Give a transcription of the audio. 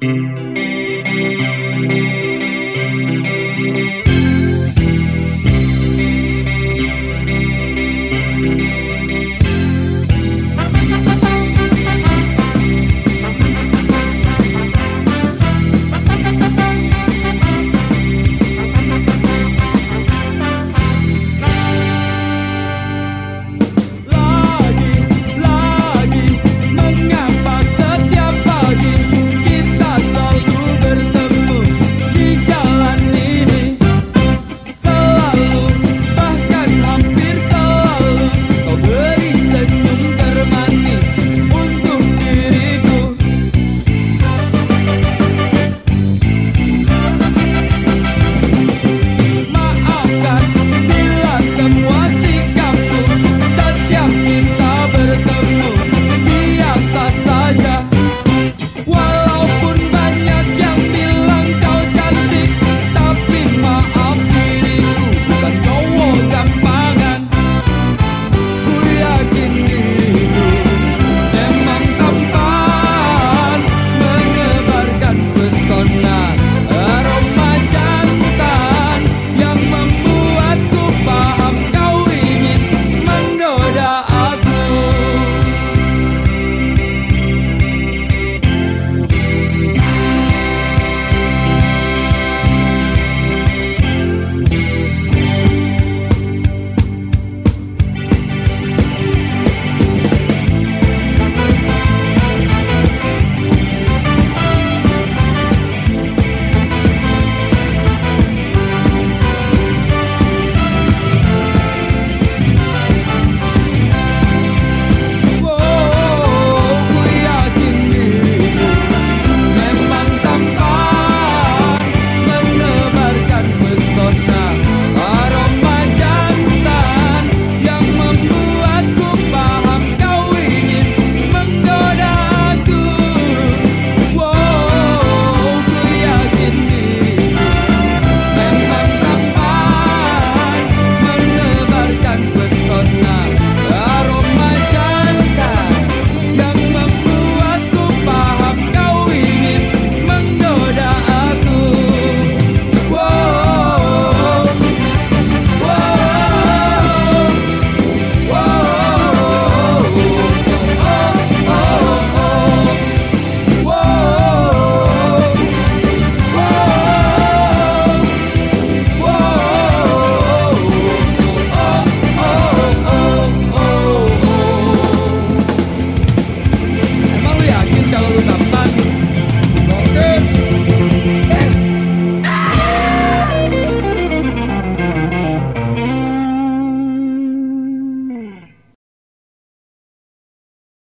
Mm-hmm.